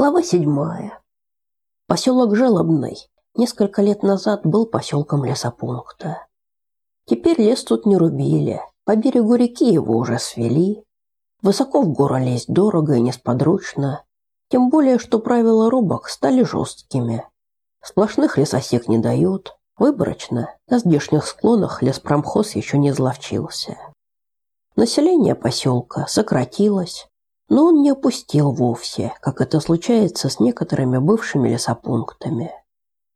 Глава седьмая. Поселок Желобный несколько лет назад был поселком лесопункта. Теперь лес тут не рубили, по берегу реки его уже свели. Высоко в гору лезть дорого и несподручно, тем более, что правила рубок стали жесткими. Сплошных лесосек не дают, выборочно, на здешних склонах леспромхоз еще не зловчился. Население поселка сократилось, но он не опустил вовсе, как это случается с некоторыми бывшими лесопунктами.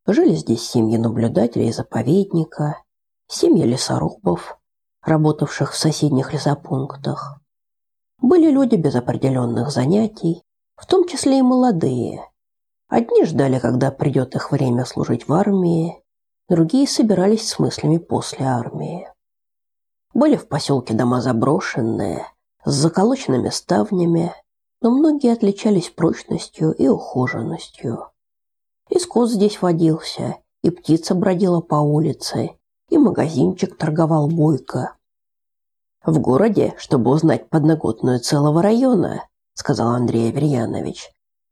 Жили здесь семьи наблюдателей заповедника, семьи лесорубов, работавших в соседних лесопунктах. Были люди без определенных занятий, в том числе и молодые. Одни ждали, когда придет их время служить в армии, другие собирались с мыслями после армии. Были в поселке дома заброшенные, с заколоченными ставнями, но многие отличались прочностью и ухоженностью. И скот здесь водился, и птица бродила по улице, и магазинчик торговал бойко. В городе, чтобы узнать подноготную целого района, сказал Андрей Аверьянович,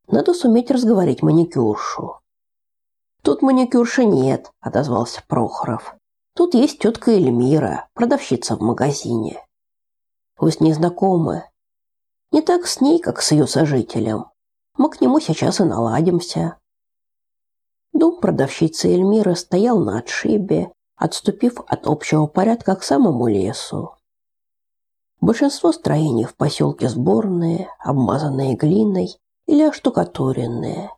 надо суметь разговорить маникюршу. Тут маникюрши нет, отозвался Прохоров. Тут есть тетка Эльмира, продавщица в магазине. Вы с ней знакомы? Не так с ней, как с ее сожителем. Мы к нему сейчас и наладимся. Дом продавщицы Эльмиры стоял на отшибе, отступив от общего порядка к самому лесу. Большинство строений в поселке сборные, обмазанные глиной или оштукатуренные.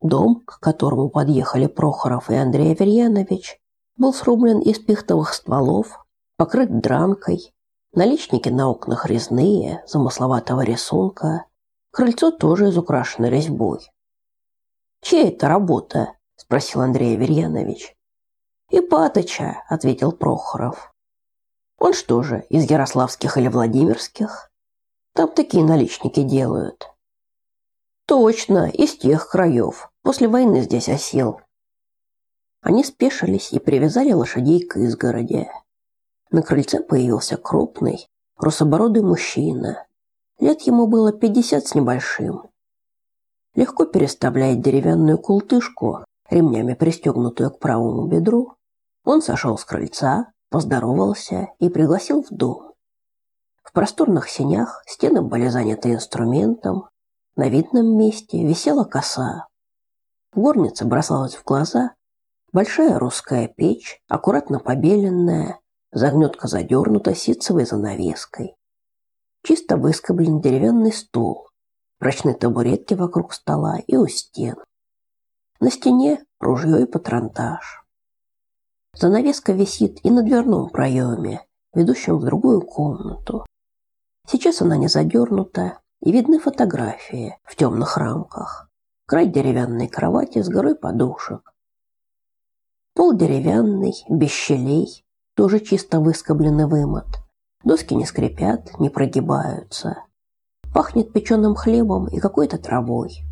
Дом, к которому подъехали Прохоров и Андрей Аверьянович, был срублен из пихтовых стволов, покрыт дранкой, наличники на окнах резные, замысловатого рисунка, крыльцо тоже изукрашено резьбой. «Чья это работа?» – спросил Андрей Аверьянович. «Ипатыча», – ответил Прохоров. «Он что же, из ярославских или владимирских? Там такие наличники делают». «Точно, из тех краев. После войны здесь осел», они спешились и привязали лошадей к изгороди. На крыльце появился крупный, русобородый мужчина. Лет ему было пятьдесят с небольшим. Легко переставляя деревянную култышку, ремнями пристегнутую к правому бедру, он сошел с крыльца, поздоровался и пригласил в дом. В просторных сенях стены были заняты инструментом, на видном месте висела коса. В бросалась в глаза Большая русская печь, аккуратно побеленная, загнетка задернута ситцевой занавеской. Чисто выскоблен деревянный стул, прочные табуретки вокруг стола и у стен. На стене ружье и патронтаж. Занавеска висит и на дверном проеме, ведущем в другую комнату. Сейчас она не задернута, и видны фотографии в темных рамках. Край деревянной кровати с горой подушек. Пол деревянный, без щелей, тоже чисто выскобленный вымот. Доски не скрипят, не прогибаются. Пахнет печеным хлебом и какой-то травой.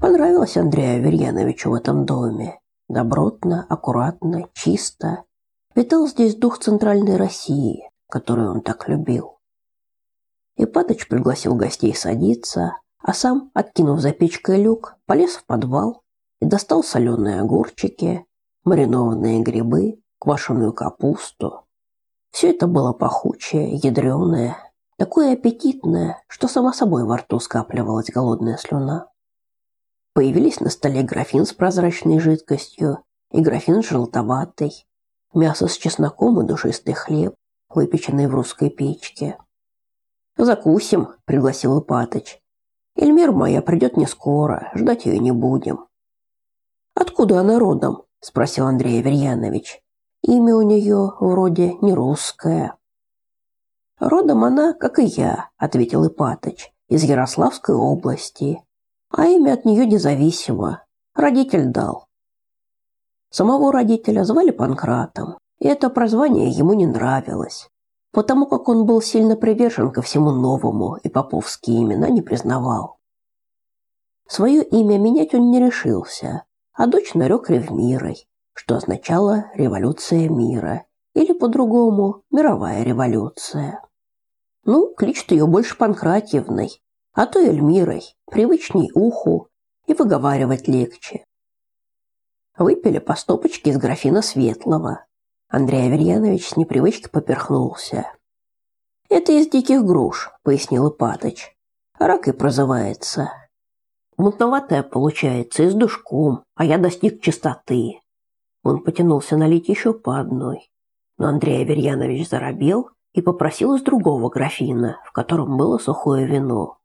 Понравилось Андрею Аверьяновичу в этом доме. Добротно, аккуратно, чисто. Витал здесь дух центральной России, которую он так любил. Ипатыч пригласил гостей садиться, а сам, откинув за печкой люк, полез в подвал и достал соленые огурчики, маринованные грибы, квашеную капусту. Все это было пахучее, ядреное, такое аппетитное, что само собой во рту скапливалась голодная слюна. Появились на столе графин с прозрачной жидкостью и графин с желтоватой, мясо с чесноком и душистый хлеб, выпеченный в русской печке. «Закусим», — пригласил Ипатыч. «Эльмир моя придет не скоро, ждать ее не будем». Откуда она родом? спросил Андрей Аверьянович. Имя у нее вроде не русское. Родом она, как и я, ответил Ипатыч, из Ярославской области. А имя от нее независимо. Родитель дал. Самого родителя звали Панкратом, и это прозвание ему не нравилось, потому как он был сильно привержен ко всему новому и поповские имена не признавал. Свое имя менять он не решился, а дочь нарек Ревмирой, что означало «революция мира» или по-другому «мировая революция». Ну, кличут ее больше Панкратьевной, а то Эльмирой, привычней уху и выговаривать легче. Выпили по стопочке из графина светлого. Андрей Аверьянович с непривычки поперхнулся. «Это из диких груш», — пояснил Ипатыч. «Рак и прозывается. Мутноватая получается, и с душком, а я достиг чистоты». Он потянулся налить еще по одной. Но Андрей Аверьянович заробел и попросил из другого графина, в котором было сухое вино.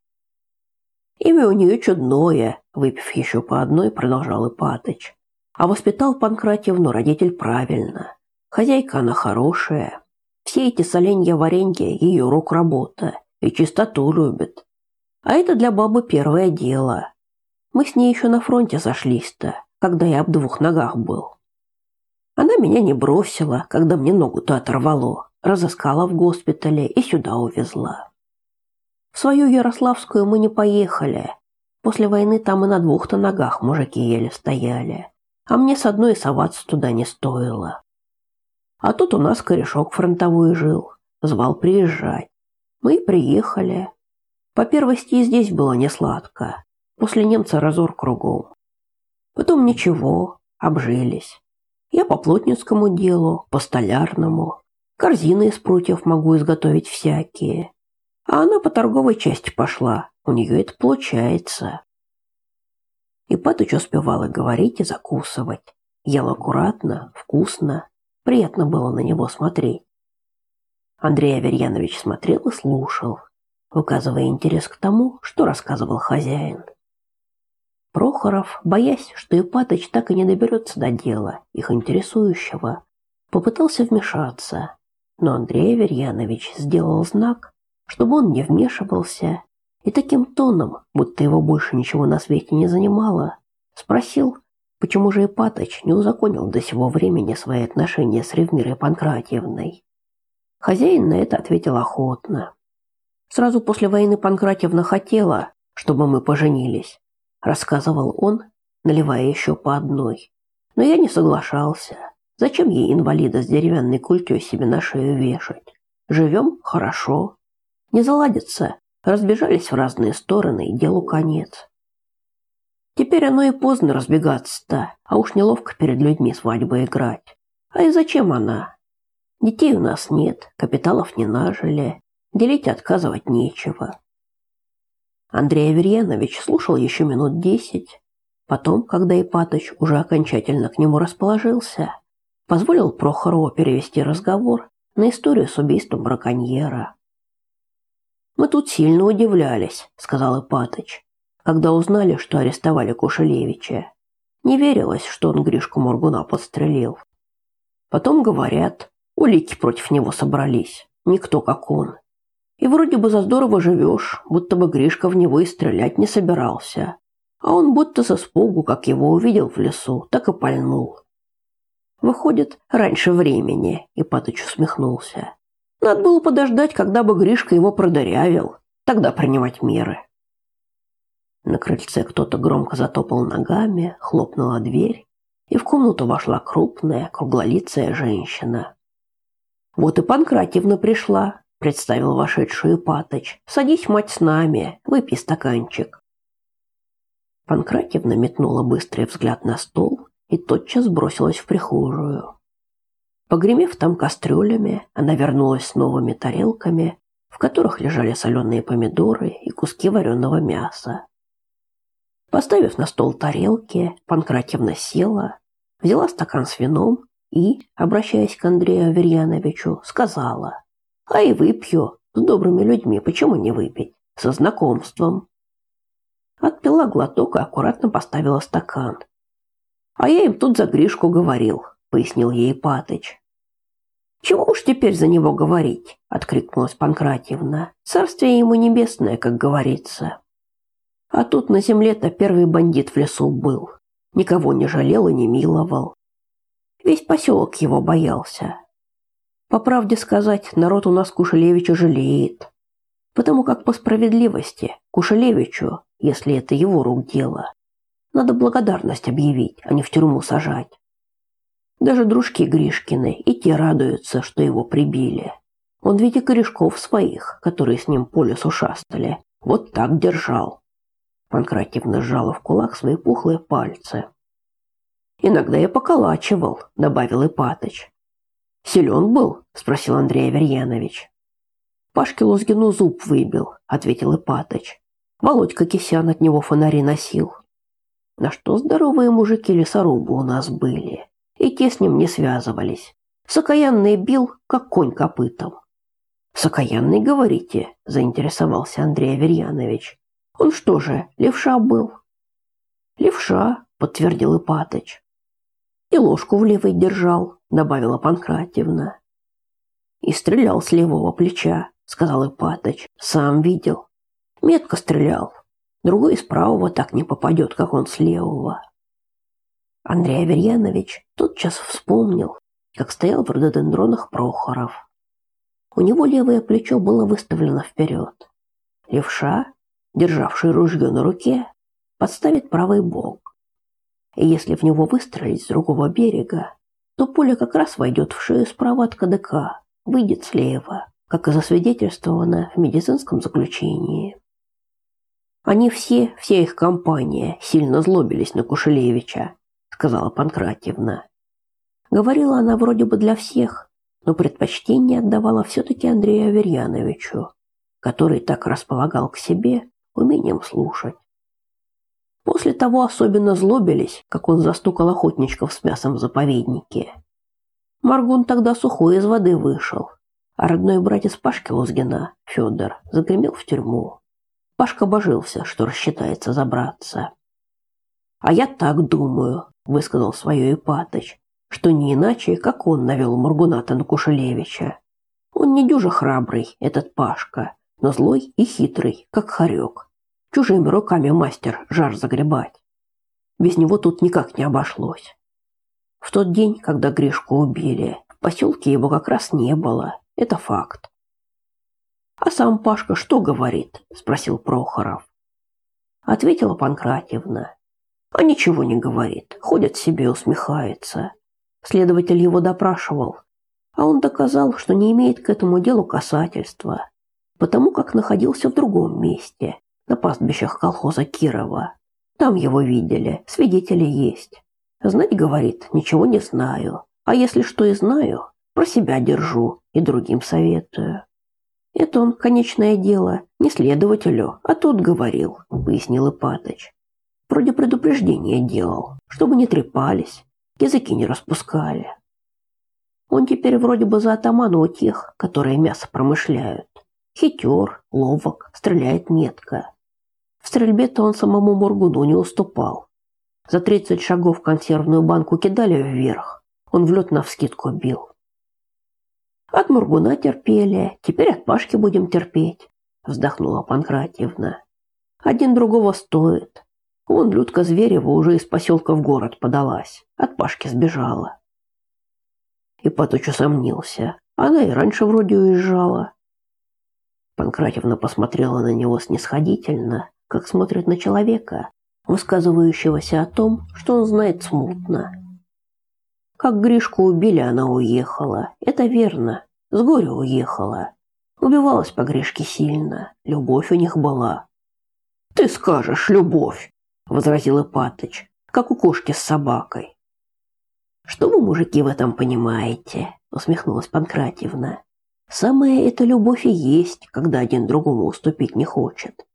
Имя у нее чудное, выпив еще по одной, продолжал Ипатыч. А воспитал Панкратьевну родитель правильно. Хозяйка она хорошая. Все эти соленья-варенья ее рук работа. И чистоту любит. А это для бабы первое дело. Мы с ней еще на фронте сошлись-то, когда я об двух ногах был. Она меня не бросила, когда мне ногу-то оторвало. Разыскала в госпитале и сюда увезла. В свою Ярославскую мы не поехали. После войны там и на двух-то ногах мужики еле стояли а мне с одной соваться туда не стоило. А тут у нас корешок фронтовой жил, звал приезжать. Мы и приехали. По первости здесь было не сладко. После немца разор кругом. Потом ничего, обжились. Я по плотницкому делу, по столярному. Корзины из прутьев могу изготовить всякие. А она по торговой части пошла. У нее это получается. И Патыч успевала говорить и закусывать. Ел аккуратно, вкусно. Приятно было на него смотреть. Андрей Аверьянович смотрел и слушал, выказывая интерес к тому, что рассказывал хозяин. Прохоров, боясь, что Ипатыч так и не доберется до дела, их интересующего, попытался вмешаться, но Андрей Аверьянович сделал знак, чтобы он не вмешивался и таким тоном, будто его больше ничего на свете не занимало, спросил, почему же Ипаточ не узаконил до сего времени свои отношения с Ревмирой Панкратьевной. Хозяин на это ответил охотно. Сразу после войны Панкратьевна хотела, чтобы мы поженились, рассказывал он, наливая еще по одной. Но я не соглашался. Зачем ей инвалида с деревянной культей себе на шею вешать? Живем хорошо. Не заладится, разбежались в разные стороны, и делу конец. Теперь оно и поздно разбегаться-то, а уж неловко перед людьми свадьбы играть. А и зачем она? Детей у нас нет, капиталов не нажили, делить отказывать нечего. Андрей Аверьянович слушал еще минут десять. Потом, когда Ипатыч уже окончательно к нему расположился, позволил Прохорову перевести разговор на историю с убийством браконьера. Мы тут сильно удивлялись, сказал Ипатыч, когда узнали, что арестовали Кушелевича. Не верилось, что он Гришку Моргуна подстрелил. Потом говорят, улики против него собрались, никто как он. И вроде бы за здорово живешь, будто бы Гришка в него и стрелять не собирался. А он будто со спугу, как его увидел в лесу, так и пальнул. Выходит, раньше времени, Ипатыч усмехнулся. Надо было подождать, когда бы Гришка его продырявил, тогда принимать меры. На крыльце кто-то громко затопал ногами, хлопнула дверь, и в комнату вошла крупная, круглолицая женщина. Вот и Панкратьевна пришла, представил вошедшую Паточ. Садись, мать, с нами, выпей стаканчик. Панкратьевна метнула быстрый взгляд на стол и тотчас бросилась в прихожую. Погремев там кастрюлями, она вернулась с новыми тарелками, в которых лежали соленые помидоры и куски вареного мяса. Поставив на стол тарелки, Панкратьевна села, взяла стакан с вином и, обращаясь к Андрею Аверьяновичу, сказала: "А и выпью с добрыми людьми, почему не выпить? Со знакомством". Отпила глоток и аккуратно поставила стакан. "А я им тут за Гришку говорил", пояснил ей Патыч. Чего уж теперь за него говорить, откликнулась Панкратьевна. Царствие ему небесное, как говорится. А тут на земле-то первый бандит в лесу был. Никого не жалел и не миловал. Весь поселок его боялся. По правде сказать, народ у нас Кушелевича жалеет. Потому как по справедливости Кушелевичу, если это его рук дело, надо благодарность объявить, а не в тюрьму сажать. Даже дружки Гришкины и те радуются, что его прибили. Он ведь и корешков своих, которые с ним по лесу шастали, Вот так держал. Панкратьевна сжала в кулак свои пухлые пальцы. Иногда я поколачивал, добавил Ипатыч. Силен был? спросил Андрей Аверьянович. Пашке Лузгину зуб выбил, ответил Ипатыч. Володька Кисян от него фонари носил. На что здоровые мужики лесорубы у нас были, и те с ним не связывались. Сокаянный бил, как конь копытом. Сокаянный, говорите, заинтересовался Андрей Аверьянович. Он что же, левша был? Левша, подтвердил Ипатыч. И ложку в левой держал, добавила Панкратьевна. И стрелял с левого плеча, сказал Ипатыч. Сам видел. Метко стрелял. Другой из правого так не попадет, как он с левого. Андрей Аверьянович тотчас вспомнил, как стоял в рододендронах Прохоров. У него левое плечо было выставлено вперед. Левша, державший ружье на руке, подставит правый бок. И если в него выстрелить с другого берега, то пуля как раз войдет в шею справа от КДК, выйдет слева, как и засвидетельствовано в медицинском заключении. Они все, вся их компания, сильно злобились на Кушелевича, сказала Панкратьевна. Говорила она вроде бы для всех, но предпочтение отдавала все-таки Андрею Аверьяновичу, который так располагал к себе умением слушать. После того особенно злобились, как он застукал охотничков с мясом в заповеднике. Маргун тогда сухой из воды вышел, а родной братец Пашки Лузгина, Федор, загремел в тюрьму. Пашка божился, что рассчитается забраться. «А я так думаю», — высказал свое Ипатыч, что не иначе, как он навел Мургуната на Кушелевича. Он не дюже храбрый, этот Пашка, но злой и хитрый, как хорек. Чужими руками мастер жар загребать. Без него тут никак не обошлось. В тот день, когда Гришку убили, в поселке его как раз не было. Это факт. А сам Пашка что говорит? спросил Прохоров. Ответила Панкратьевна. А ничего не говорит, ходит себе усмехается. Следователь его допрашивал, а он доказал, что не имеет к этому делу касательства, потому как находился в другом месте, на пастбищах колхоза Кирова. Там его видели, свидетели есть. Знать, говорит, ничего не знаю, а если что и знаю, про себя держу и другим советую. Это он, конечное дело, не следователю, а тут говорил, пояснил Ипатыч. Вроде предупреждение делал, чтобы не трепались, языки не распускали. Он теперь вроде бы за атамана у тех, которые мясо промышляют. Хитер, ловок, стреляет метко. В стрельбе-то он самому Мургуну не уступал. За тридцать шагов консервную банку кидали вверх. Он в лед навскидку бил. От Мургуна терпели, теперь от Пашки будем терпеть, вздохнула Панкратьевна. Один другого стоит. Вон Людка Зверева уже из поселка в город подалась, от Пашки сбежала. И Патуч усомнился. Она и раньше вроде уезжала. Панкратьевна посмотрела на него снисходительно, как смотрит на человека, высказывающегося о том, что он знает смутно. Как Гришку убили, она уехала. Это верно. С горя уехала. Убивалась по Гришке сильно. Любовь у них была. Ты скажешь, любовь, возразил Ипатыч, как у кошки с собакой. Что вы, мужики, в этом понимаете? усмехнулась Панкратьевна. Самая эта любовь и есть, когда один другому уступить не хочет.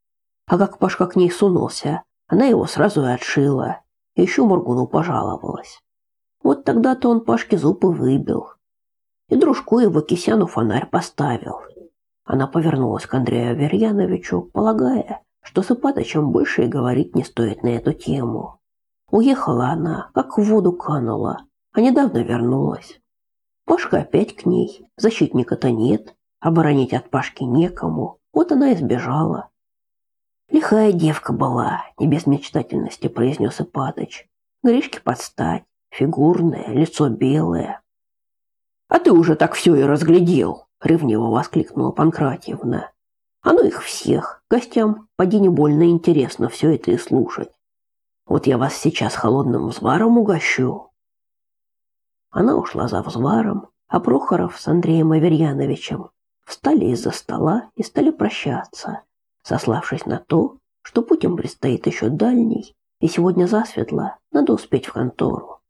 А как Пашка к ней сунулся, она его сразу и отшила. Еще Мургуну пожаловалась. Вот тогда-то он Пашке зубы выбил. И дружку его Кисяну фонарь поставил. Она повернулась к Андрею Аверьяновичу, полагая, что с Ипатычем больше и говорить не стоит на эту тему. Уехала она, как в воду канула, а недавно вернулась. Пашка опять к ней, защитника-то нет, оборонить от Пашки некому, вот она и сбежала. Лихая девка была, не без мечтательности произнес Ипатыч. Гришке подстать, фигурное, лицо белое. А ты уже так все и разглядел, ревниво воскликнула Панкратьевна. А ну их всех, гостям поди не больно интересно все это и слушать. Вот я вас сейчас холодным взваром угощу. Она ушла за взваром, а Прохоров с Андреем Аверьяновичем встали из-за стола и стали прощаться, сославшись на то, что путь им предстоит еще дальний, и сегодня засветло надо успеть в контору.